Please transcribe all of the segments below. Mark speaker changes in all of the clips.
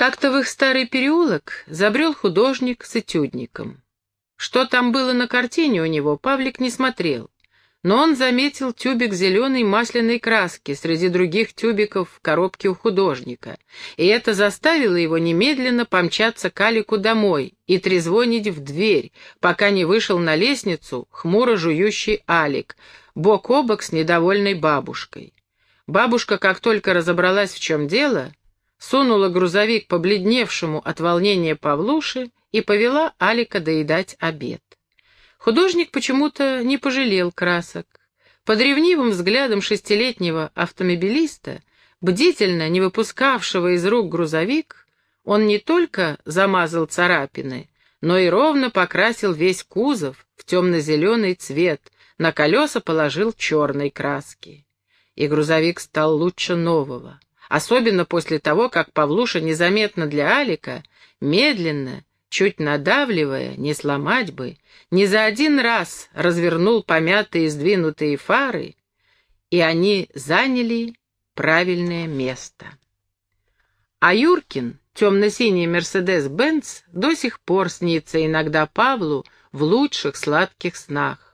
Speaker 1: Как-то в их старый переулок забрел художник с этюдником. Что там было на картине у него, Павлик не смотрел. Но он заметил тюбик зеленой масляной краски среди других тюбиков в коробке у художника, и это заставило его немедленно помчаться к Алику домой и трезвонить в дверь, пока не вышел на лестницу хмуро жующий Алик, бок о бок с недовольной бабушкой. Бабушка, как только разобралась, в чем дело, сунула грузовик побледневшему от волнения Павлуши и повела Алика доедать обед. Художник почему-то не пожалел красок. Под ревнивым взглядом шестилетнего автомобилиста, бдительно не выпускавшего из рук грузовик, он не только замазал царапины, но и ровно покрасил весь кузов в темно-зеленый цвет, на колеса положил черной краски. И грузовик стал лучше нового, особенно после того, как Павлуша незаметно для Алика медленно чуть надавливая, не сломать бы, не за один раз развернул помятые сдвинутые фары, и они заняли правильное место. А Юркин, темно-синий Мерседес-Бенц, до сих пор снится иногда Павлу в лучших сладких снах.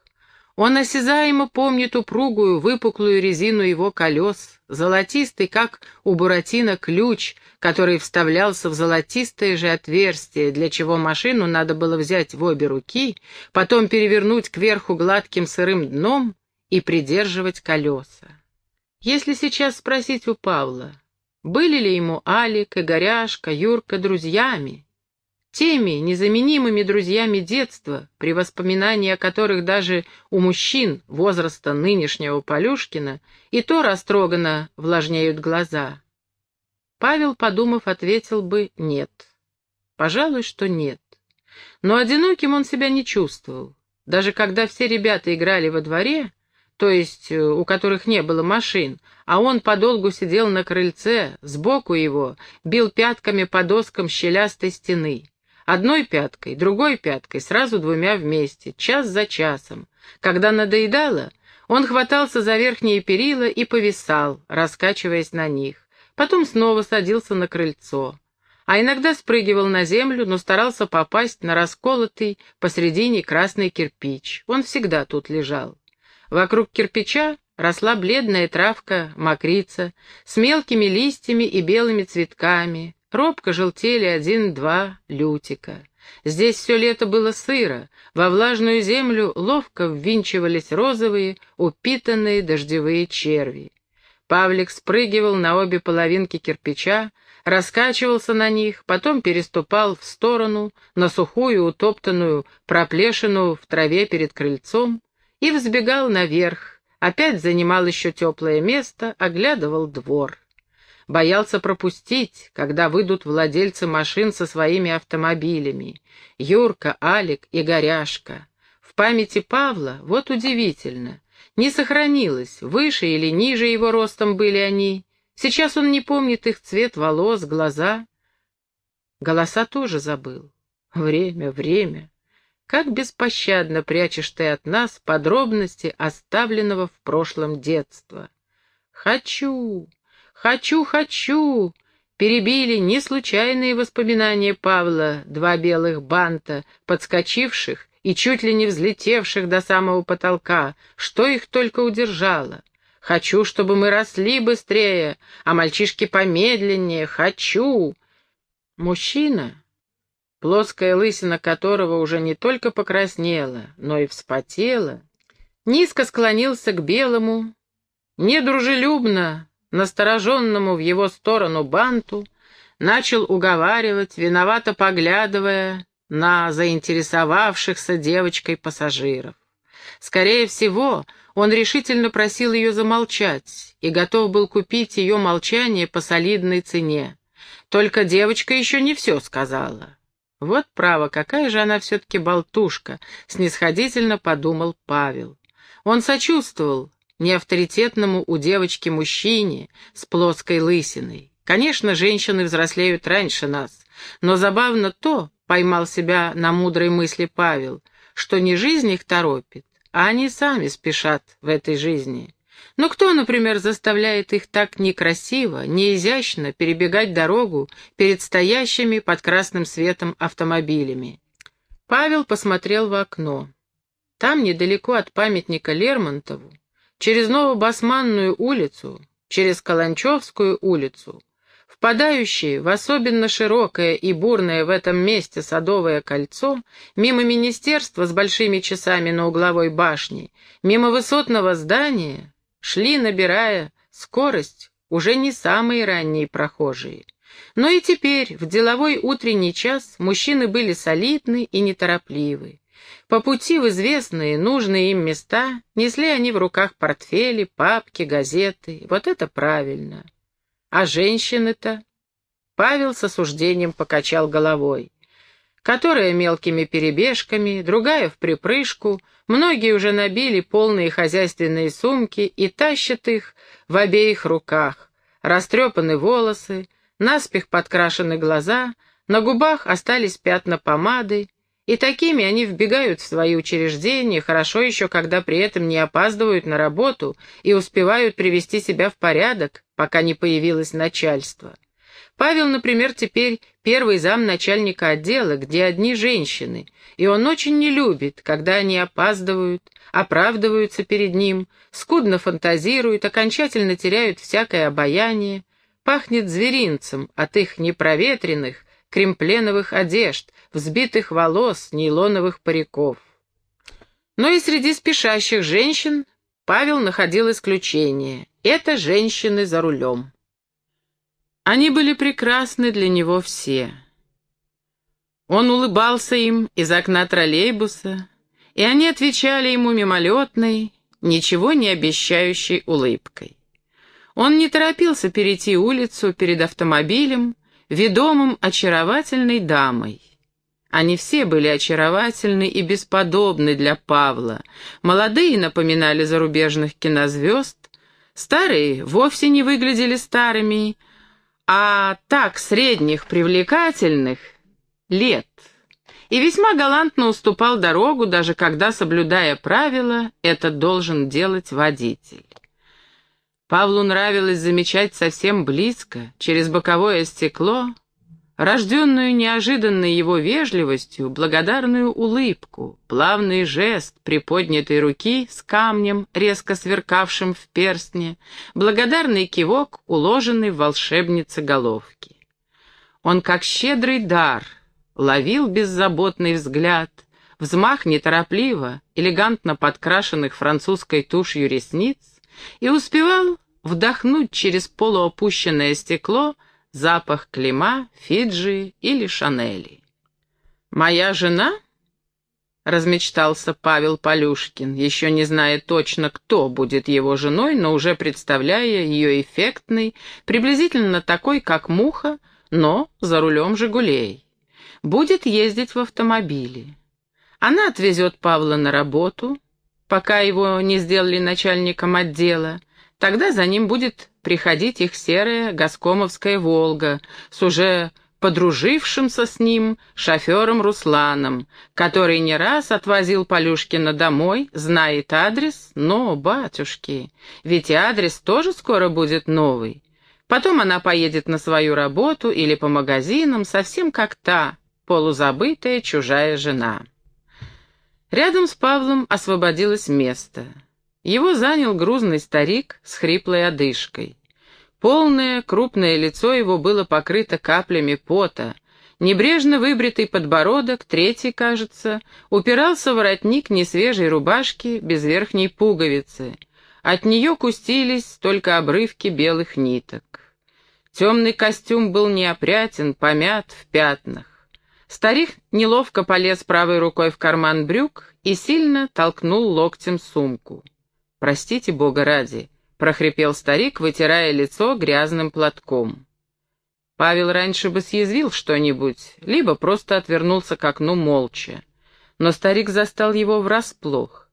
Speaker 1: Он осязаемо помнит упругую, выпуклую резину его колес, золотистый, как у Буратино, ключ, который вставлялся в золотистое же отверстие, для чего машину надо было взять в обе руки, потом перевернуть кверху гладким сырым дном и придерживать колеса. Если сейчас спросить у Павла, были ли ему Алик и Горяшка, Юрка друзьями, теми незаменимыми друзьями детства, при воспоминании о которых даже у мужчин возраста нынешнего Полюшкина и то растроганно влажнеют глаза. Павел, подумав, ответил бы «нет». Пожалуй, что нет. Но одиноким он себя не чувствовал. Даже когда все ребята играли во дворе, то есть э, у которых не было машин, а он подолгу сидел на крыльце, сбоку его, бил пятками по доскам щелястой стены. Одной пяткой, другой пяткой, сразу двумя вместе, час за часом. Когда надоедало, он хватался за верхние перила и повисал, раскачиваясь на них. Потом снова садился на крыльцо. А иногда спрыгивал на землю, но старался попасть на расколотый посредине красный кирпич. Он всегда тут лежал. Вокруг кирпича росла бледная травка мокрица с мелкими листьями и белыми цветками, Робко желтели один-два лютика. Здесь все лето было сыро, во влажную землю ловко ввинчивались розовые, упитанные дождевые черви. Павлик спрыгивал на обе половинки кирпича, раскачивался на них, потом переступал в сторону, на сухую, утоптанную, проплешину в траве перед крыльцом и взбегал наверх, опять занимал еще теплое место, оглядывал двор. Боялся пропустить, когда выйдут владельцы машин со своими автомобилями. Юрка, Алик и Горяшка. В памяти Павла, вот удивительно, не сохранилось, выше или ниже его ростом были они. Сейчас он не помнит их цвет волос, глаза. Голоса тоже забыл. Время, время. Как беспощадно прячешь ты от нас подробности оставленного в прошлом детства. Хочу, «Хочу, хочу!» Перебили не случайные воспоминания Павла, два белых банта, подскочивших и чуть ли не взлетевших до самого потолка, что их только удержало. «Хочу, чтобы мы росли быстрее, а мальчишки помедленнее, хочу!» Мужчина, плоская лысина которого уже не только покраснела, но и вспотела, низко склонился к белому, недружелюбно, настороженному в его сторону банту, начал уговаривать, виновато поглядывая на заинтересовавшихся девочкой пассажиров. Скорее всего, он решительно просил ее замолчать и готов был купить ее молчание по солидной цене. Только девочка еще не все сказала. Вот право, какая же она все-таки болтушка, снисходительно подумал Павел. Он сочувствовал, неавторитетному у девочки мужчине с плоской лысиной. Конечно, женщины взрослеют раньше нас, но забавно то, поймал себя на мудрой мысли Павел, что не жизнь их торопит, а они сами спешат в этой жизни. Но кто, например, заставляет их так некрасиво, неизящно перебегать дорогу перед стоящими под красным светом автомобилями? Павел посмотрел в окно. Там, недалеко от памятника Лермонтову, через Новобасманную улицу, через Каланчевскую улицу, впадающее в особенно широкое и бурное в этом месте садовое кольцо, мимо министерства с большими часами на угловой башне, мимо высотного здания, шли, набирая скорость, уже не самые ранние прохожие. Но и теперь, в деловой утренний час, мужчины были солидны и неторопливы. По пути в известные, нужные им места несли они в руках портфели, папки, газеты. Вот это правильно. А женщины-то? Павел с осуждением покачал головой. Которая мелкими перебежками, другая в припрыжку, многие уже набили полные хозяйственные сумки и тащат их в обеих руках. Растрепаны волосы, наспех подкрашены глаза, на губах остались пятна помады, и такими они вбегают в свои учреждения, хорошо еще, когда при этом не опаздывают на работу и успевают привести себя в порядок, пока не появилось начальство. Павел, например, теперь первый зам начальника отдела, где одни женщины, и он очень не любит, когда они опаздывают, оправдываются перед ним, скудно фантазируют, окончательно теряют всякое обаяние, пахнет зверинцем от их непроветренных, кремпленовых одежд, взбитых волос, нейлоновых париков. Но и среди спешащих женщин Павел находил исключение. Это женщины за рулем. Они были прекрасны для него все. Он улыбался им из окна троллейбуса, и они отвечали ему мимолетной, ничего не обещающей улыбкой. Он не торопился перейти улицу перед автомобилем, ведомым очаровательной дамой. Они все были очаровательны и бесподобны для Павла. Молодые напоминали зарубежных кинозвезд, старые вовсе не выглядели старыми, а так средних привлекательных лет. И весьма галантно уступал дорогу, даже когда, соблюдая правила, это должен делать водитель. Павлу нравилось замечать совсем близко, через боковое стекло, рожденную неожиданной его вежливостью, благодарную улыбку, плавный жест приподнятой руки с камнем, резко сверкавшим в перстне, благодарный кивок, уложенный в волшебнице головки. Он, как щедрый дар, ловил беззаботный взгляд, взмах неторопливо, элегантно подкрашенных французской тушью ресниц, и успевал вдохнуть через полуопущенное стекло запах клима, Фиджи или Шанели. «Моя жена?» — размечтался Павел Полюшкин, еще не зная точно, кто будет его женой, но уже представляя ее эффектной, приблизительно такой, как муха, но за рулем «Жигулей». Будет ездить в автомобиле. Она отвезет Павла на работу, пока его не сделали начальником отдела, тогда за ним будет приходить их серая госкомовская «Волга» с уже подружившимся с ним шофером Русланом, который не раз отвозил Полюшкина домой, знает адрес, но, батюшки, ведь и адрес тоже скоро будет новый. Потом она поедет на свою работу или по магазинам, совсем как та, полузабытая чужая жена. Рядом с Павлом освободилось место. Его занял грузный старик с хриплой одышкой. Полное, крупное лицо его было покрыто каплями пота. Небрежно выбритый подбородок, третий, кажется, упирался в воротник несвежей рубашки без верхней пуговицы. От нее кустились только обрывки белых ниток. Темный костюм был неопрятен, помят в пятнах. Старик неловко полез правой рукой в карман брюк и сильно толкнул локтем сумку. «Простите, Бога ради», — прохрипел старик, вытирая лицо грязным платком. Павел раньше бы съязвил что-нибудь, либо просто отвернулся к окну молча. Но старик застал его врасплох.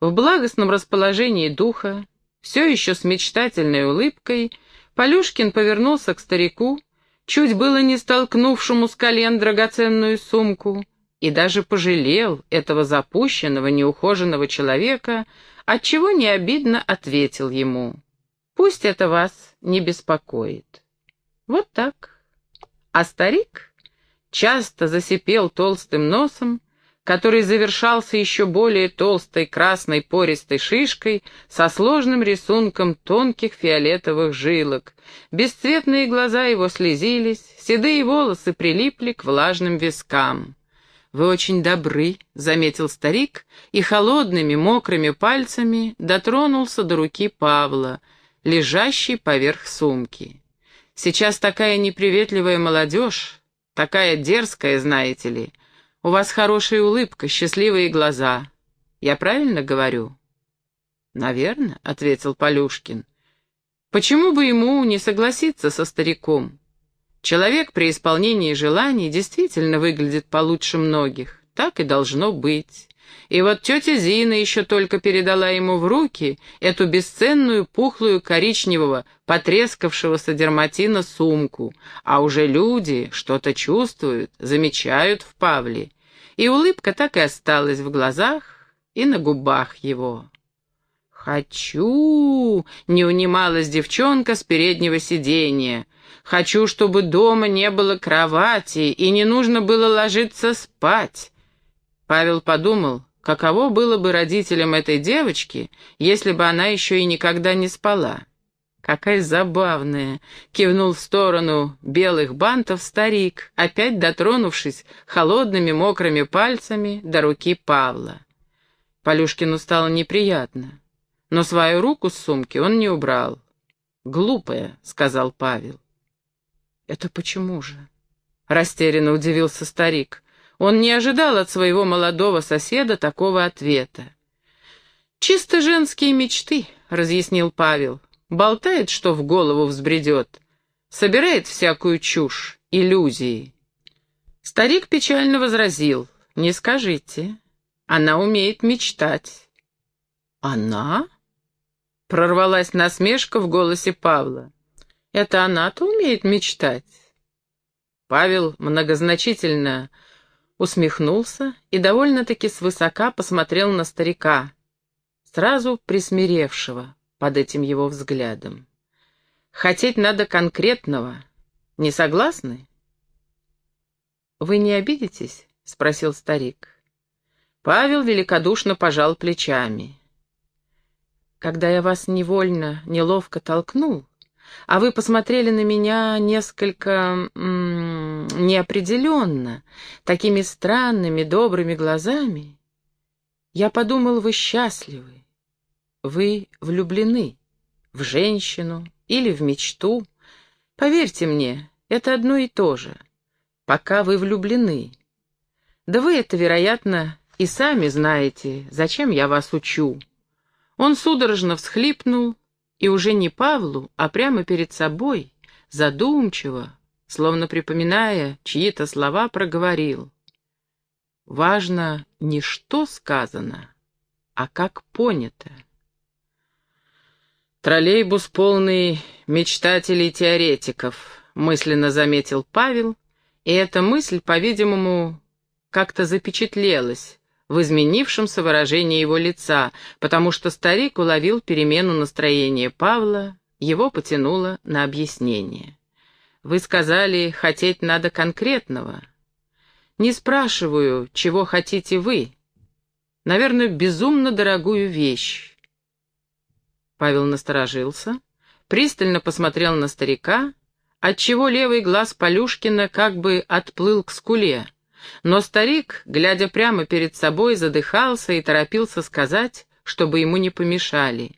Speaker 1: В благостном расположении духа, все еще с мечтательной улыбкой, Полюшкин повернулся к старику, чуть было не столкнувшему с колен драгоценную сумку, и даже пожалел этого запущенного, неухоженного человека, отчего не обидно ответил ему. «Пусть это вас не беспокоит». Вот так. А старик часто засипел толстым носом, который завершался еще более толстой красной пористой шишкой со сложным рисунком тонких фиолетовых жилок. Бесцветные глаза его слезились, седые волосы прилипли к влажным вискам. «Вы очень добры», — заметил старик, и холодными мокрыми пальцами дотронулся до руки Павла, лежащей поверх сумки. «Сейчас такая неприветливая молодежь, такая дерзкая, знаете ли, у вас хорошая улыбка, счастливые глаза. Я правильно говорю?» «Наверно», — ответил Полюшкин. «Почему бы ему не согласиться со стариком? Человек при исполнении желаний действительно выглядит получше многих. Так и должно быть. И вот тетя Зина еще только передала ему в руки эту бесценную пухлую коричневого, потрескавшегося дерматина сумку, а уже люди что-то чувствуют, замечают в Павле. И улыбка так и осталась в глазах и на губах его. «Хочу!» — не унималась девчонка с переднего сиденья. «Хочу, чтобы дома не было кровати и не нужно было ложиться спать». Павел подумал, каково было бы родителям этой девочки, если бы она еще и никогда не спала. «Какая забавная!» — кивнул в сторону белых бантов старик, опять дотронувшись холодными мокрыми пальцами до руки Павла. Полюшкину стало неприятно, но свою руку с сумки он не убрал. «Глупая», — сказал Павел. «Это почему же?» — растерянно удивился старик. Он не ожидал от своего молодого соседа такого ответа. «Чисто женские мечты», — разъяснил Павел. «Болтает, что в голову взбредет. Собирает всякую чушь, иллюзии». Старик печально возразил. «Не скажите. Она умеет мечтать». «Она?» — прорвалась насмешка в голосе Павла. «Это она-то умеет мечтать?» Павел многозначительно усмехнулся и довольно-таки свысока посмотрел на старика, сразу присмиревшего под этим его взглядом. «Хотеть надо конкретного. Не согласны?» «Вы не обидитесь?» — спросил старик. Павел великодушно пожал плечами. «Когда я вас невольно, неловко толкнул, а вы посмотрели на меня несколько неопределенно, такими странными, добрыми глазами. Я подумал, вы счастливы, вы влюблены в женщину или в мечту. Поверьте мне, это одно и то же, пока вы влюблены. Да вы это, вероятно, и сами знаете, зачем я вас учу. Он судорожно всхлипнул, и уже не Павлу, а прямо перед собой, задумчиво, словно припоминая чьи-то слова, проговорил. Важно не что сказано, а как понято. «Троллейбус полный мечтателей-теоретиков», — мысленно заметил Павел, и эта мысль, по-видимому, как-то запечатлелась в изменившемся выражении его лица, потому что старик уловил перемену настроения Павла, его потянуло на объяснение. «Вы сказали, хотеть надо конкретного. Не спрашиваю, чего хотите вы. Наверное, безумно дорогую вещь». Павел насторожился, пристально посмотрел на старика, отчего левый глаз Полюшкина как бы отплыл к скуле. Но старик, глядя прямо перед собой, задыхался и торопился сказать, чтобы ему не помешали.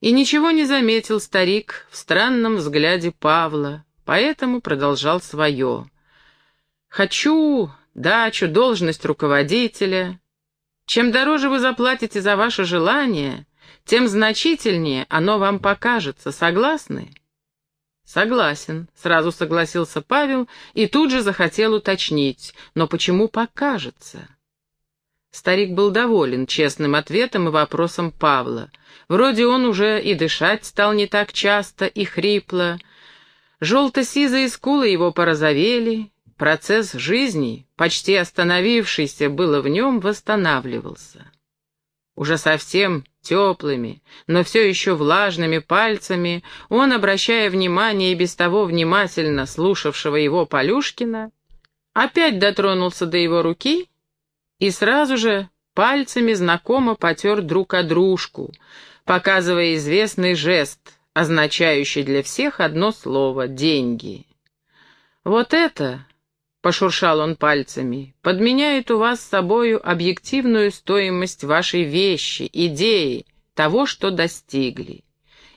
Speaker 1: И ничего не заметил старик в странном взгляде Павла, поэтому продолжал свое. «Хочу дачу, должность руководителя. Чем дороже вы заплатите за ваше желание, тем значительнее оно вам покажется. Согласны?» «Согласен», — сразу согласился Павел и тут же захотел уточнить. «Но почему покажется?» Старик был доволен честным ответом и вопросом Павла. Вроде он уже и дышать стал не так часто и хрипло. Желто-сизые скулы его порозовели. Процесс жизни, почти остановившийся было в нем, восстанавливался. Уже совсем теплыми, но все еще влажными пальцами он, обращая внимание и без того внимательно слушавшего его Полюшкина, опять дотронулся до его руки и сразу же пальцами знакомо потер друг о дружку, показывая известный жест, означающий для всех одно слово — деньги. «Вот это, — пошуршал он пальцами, — подменяет у вас с собою объективную стоимость вашей вещи, идеи, того, что достигли.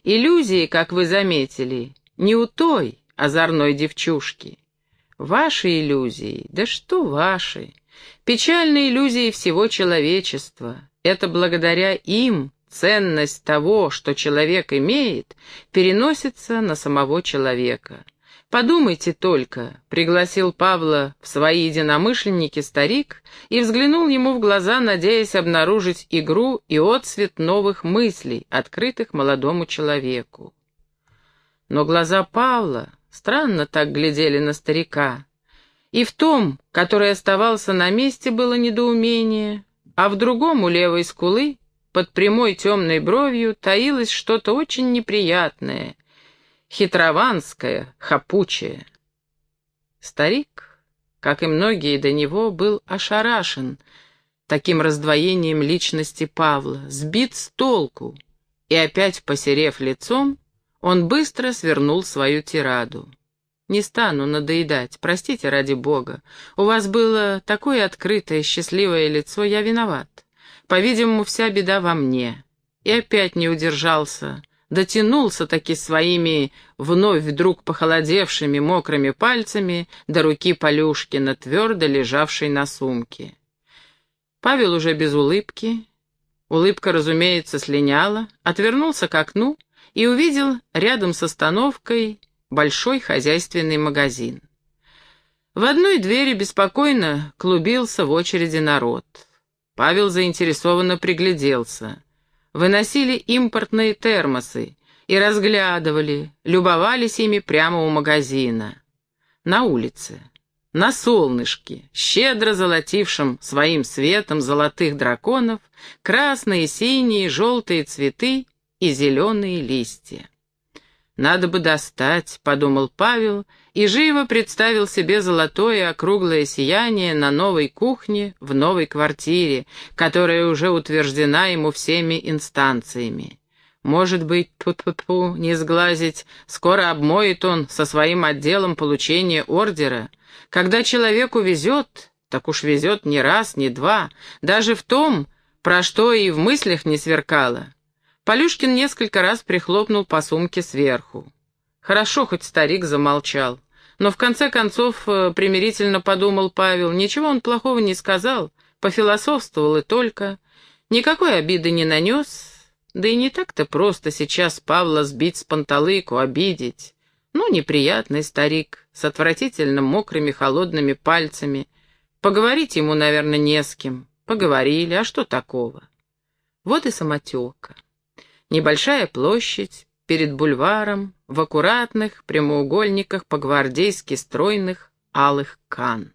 Speaker 1: Иллюзии, как вы заметили, не у той озорной девчушки. Ваши иллюзии, да что ваши? Печальные иллюзии всего человечества. Это благодаря им ценность того, что человек имеет, переносится на самого человека. «Подумайте только», — пригласил Павла в свои единомышленники старик и взглянул ему в глаза, надеясь обнаружить игру и отсвет новых мыслей, открытых молодому человеку. Но глаза Павла странно так глядели на старика, и в том, который оставался на месте, было недоумение, а в другом у левой скулы, под прямой темной бровью, таилось что-то очень неприятное — хитрованское, хапучее. Старик, как и многие до него, был ошарашен таким раздвоением личности Павла, сбит с толку, и опять посерев лицом, он быстро свернул свою тираду. «Не стану надоедать, простите ради бога. У вас было такое открытое, счастливое лицо, я виноват. По-видимому, вся беда во мне». И опять не удержался, дотянулся таки своими вновь вдруг похолодевшими мокрыми пальцами до руки Полюшкина, твердо лежавшей на сумке. Павел уже без улыбки, улыбка, разумеется, слиняла, отвернулся к окну и увидел рядом с остановкой большой хозяйственный магазин. В одной двери беспокойно клубился в очереди народ. Павел заинтересованно пригляделся выносили импортные термосы и разглядывали, любовались ими прямо у магазина. На улице, на солнышке, щедро золотившем своим светом золотых драконов, красные, синие, желтые цветы и зеленые листья. «Надо бы достать», — подумал Павел, и живо представил себе золотое округлое сияние на новой кухне в новой квартире, которая уже утверждена ему всеми инстанциями. Может быть, тьфу-тьфу-тьфу, не сглазить, скоро обмоет он со своим отделом получения ордера. Когда человеку везет, так уж везет не раз, не два, даже в том, про что и в мыслях не сверкало. Полюшкин несколько раз прихлопнул по сумке сверху. Хорошо, хоть старик замолчал. Но в конце концов э, примирительно подумал Павел, ничего он плохого не сказал, пофилософствовал и только. Никакой обиды не нанес, да и не так-то просто сейчас Павла сбить с панталыку, обидеть. Ну, неприятный старик, с отвратительно мокрыми холодными пальцами. Поговорить ему, наверное, не с кем. Поговорили, а что такого? Вот и самотека. Небольшая площадь перед бульваром в аккуратных прямоугольниках по-гвардейски стройных алых кан.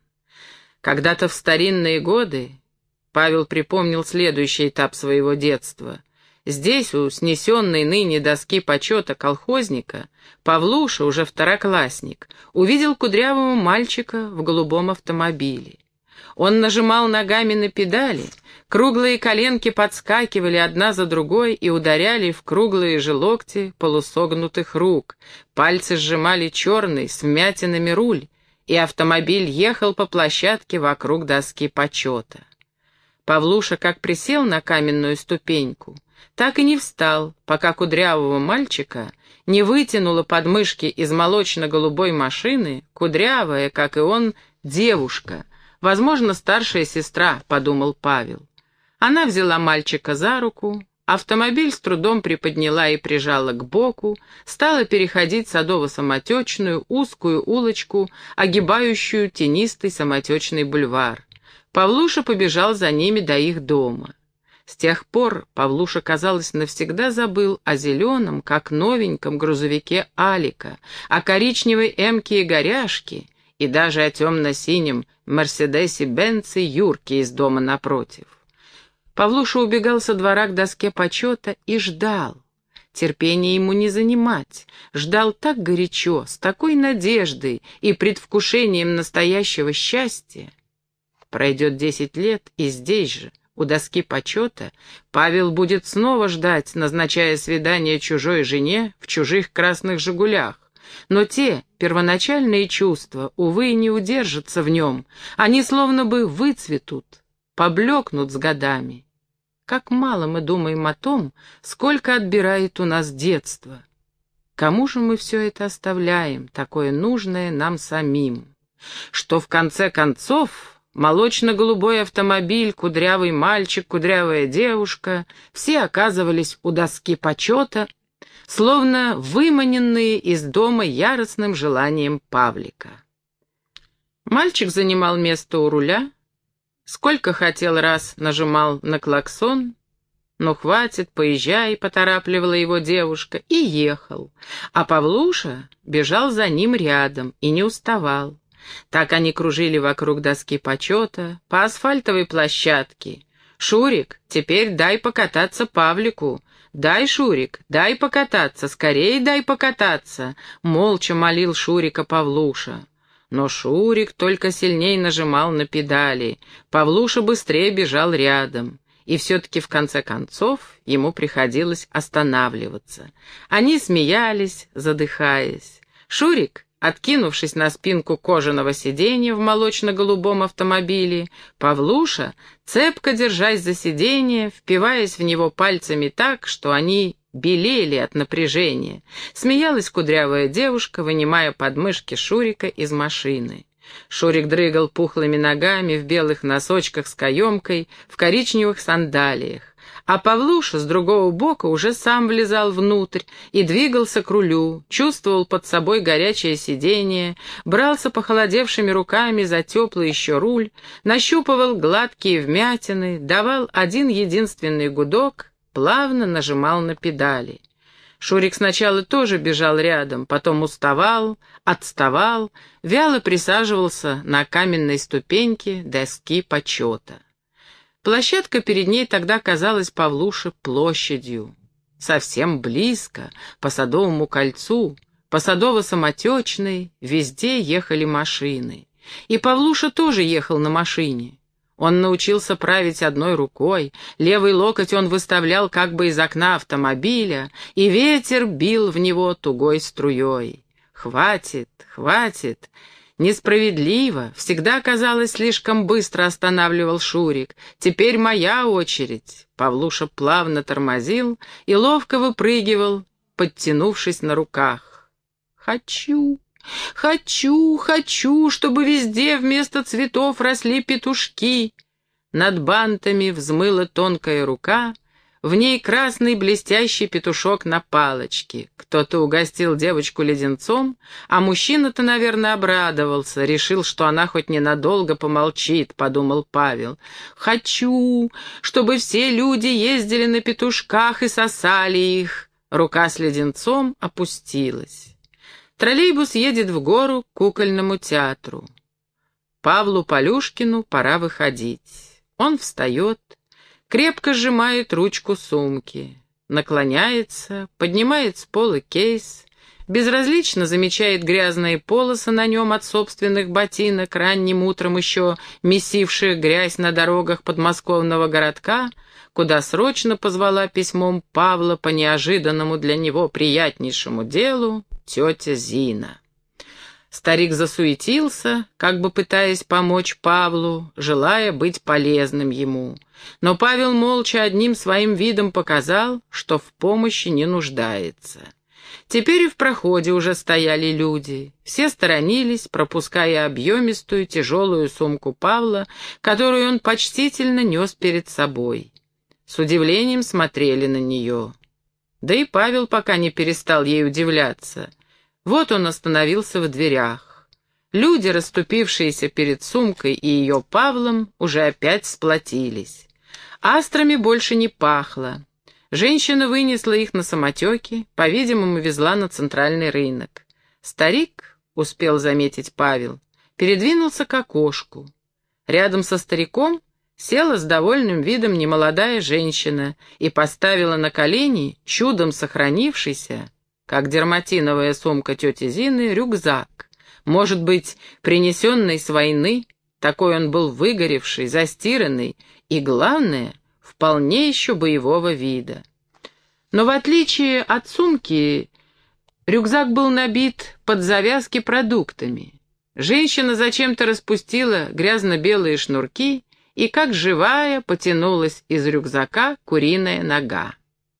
Speaker 1: Когда-то в старинные годы Павел припомнил следующий этап своего детства. Здесь, у снесенной ныне доски почета колхозника, Павлуша, уже второклассник, увидел кудрявого мальчика в голубом автомобиле. Он нажимал ногами на педали, круглые коленки подскакивали одна за другой и ударяли в круглые же локти полусогнутых рук, пальцы сжимали черный с вмятинами руль, и автомобиль ехал по площадке вокруг доски почета. Павлуша как присел на каменную ступеньку, так и не встал, пока кудрявого мальчика не вытянула подмышки из молочно-голубой машины, кудрявая, как и он, девушка — Возможно, старшая сестра, подумал Павел. Она взяла мальчика за руку, автомобиль с трудом приподняла и прижала к боку, стала переходить садово-самотечную узкую улочку, огибающую тенистый самотечный бульвар. Павлуша побежал за ними до их дома. С тех пор Павлуша, казалось, навсегда забыл о зеленом, как новеньком грузовике Алика, о коричневой эмке и горяшке, и даже о темно-синем Мерседесе Бенце Юрки из дома напротив. Павлуша убегал со двора к доске почета и ждал. Терпение ему не занимать. Ждал так горячо, с такой надеждой и предвкушением настоящего счастья. Пройдет десять лет, и здесь же, у доски почета, Павел будет снова ждать, назначая свидание чужой жене в чужих красных «Жигулях». Но те первоначальные чувства, увы, не удержатся в нем. Они словно бы выцветут, поблекнут с годами. Как мало мы думаем о том, сколько отбирает у нас детство. Кому же мы все это оставляем, такое нужное нам самим? Что в конце концов молочно-голубой автомобиль, кудрявый мальчик, кудрявая девушка, все оказывались у доски почета, словно выманенные из дома яростным желанием Павлика. Мальчик занимал место у руля, Сколько хотел раз нажимал на клаксон, «Ну, хватит, поезжай», — поторапливала его девушка, и ехал. А Павлуша бежал за ним рядом и не уставал. Так они кружили вокруг доски почета, по асфальтовой площадке. «Шурик, теперь дай покататься Павлику. Дай, Шурик, дай покататься, скорее дай покататься», — молча молил Шурика Павлуша. Но Шурик только сильней нажимал на педали, Павлуша быстрее бежал рядом. И все-таки в конце концов ему приходилось останавливаться. Они смеялись, задыхаясь. Шурик, откинувшись на спинку кожаного сиденья в молочно-голубом автомобиле, Павлуша, цепко держась за сиденье, впиваясь в него пальцами так, что они белели от напряжения. Смеялась кудрявая девушка, вынимая подмышки Шурика из машины. Шурик дрыгал пухлыми ногами в белых носочках с каемкой, в коричневых сандалиях. А Павлуша с другого бока уже сам влезал внутрь и двигался к рулю, чувствовал под собой горячее сиденье, брался похолодевшими руками за теплый еще руль, нащупывал гладкие вмятины, давал один единственный гудок плавно нажимал на педали. Шурик сначала тоже бежал рядом, потом уставал, отставал, вяло присаживался на каменной ступеньке доски почета. Площадка перед ней тогда казалась Павлуше площадью. Совсем близко, по Садовому кольцу, по Садово-самотечной, везде ехали машины. И Павлуша тоже ехал на машине. Он научился править одной рукой, левый локоть он выставлял как бы из окна автомобиля, и ветер бил в него тугой струей. «Хватит, хватит!» Несправедливо, всегда казалось слишком быстро останавливал Шурик. Теперь моя очередь. Павлуша плавно тормозил и ловко выпрыгивал, подтянувшись на руках. «Хочу, Хочу, хочу, чтобы везде вместо цветов росли петушки. Над бантами взмыла тонкая рука, в ней красный блестящий петушок на палочке. Кто-то угостил девочку леденцом, а мужчина-то, наверное, обрадовался, решил, что она хоть ненадолго помолчит, подумал Павел. «Хочу, чтобы все люди ездили на петушках и сосали их». Рука с леденцом опустилась. Троллейбус едет в гору к кукольному театру. Павлу Полюшкину пора выходить. Он встает, крепко сжимает ручку сумки, наклоняется, поднимает с пола кейс, безразлично замечает грязные полосы на нем от собственных ботинок, ранним утром еще месивших грязь на дорогах подмосковного городка, куда срочно позвала письмом Павла по неожиданному для него приятнейшему делу тетя Зина. Старик засуетился, как бы пытаясь помочь Павлу, желая быть полезным ему. Но Павел молча одним своим видом показал, что в помощи не нуждается. Теперь и в проходе уже стояли люди. Все сторонились, пропуская объемистую тяжелую сумку Павла, которую он почтительно нес перед собой. С удивлением смотрели на нее. Да и Павел пока не перестал ей удивляться. Вот он остановился в дверях. Люди, расступившиеся перед сумкой и ее Павлом, уже опять сплотились. Астрами больше не пахло. Женщина вынесла их на самотеке, по-видимому, везла на центральный рынок. Старик, успел заметить Павел, передвинулся к окошку. Рядом со стариком села с довольным видом немолодая женщина и поставила на колени чудом сохранившийся, как дерматиновая сумка тети Зины, рюкзак. Может быть, принесенный с войны, такой он был выгоревший, застиранный и, главное, вполне еще боевого вида. Но в отличие от сумки, рюкзак был набит под завязки продуктами. Женщина зачем-то распустила грязно-белые шнурки и, как живая, потянулась из рюкзака куриная нога.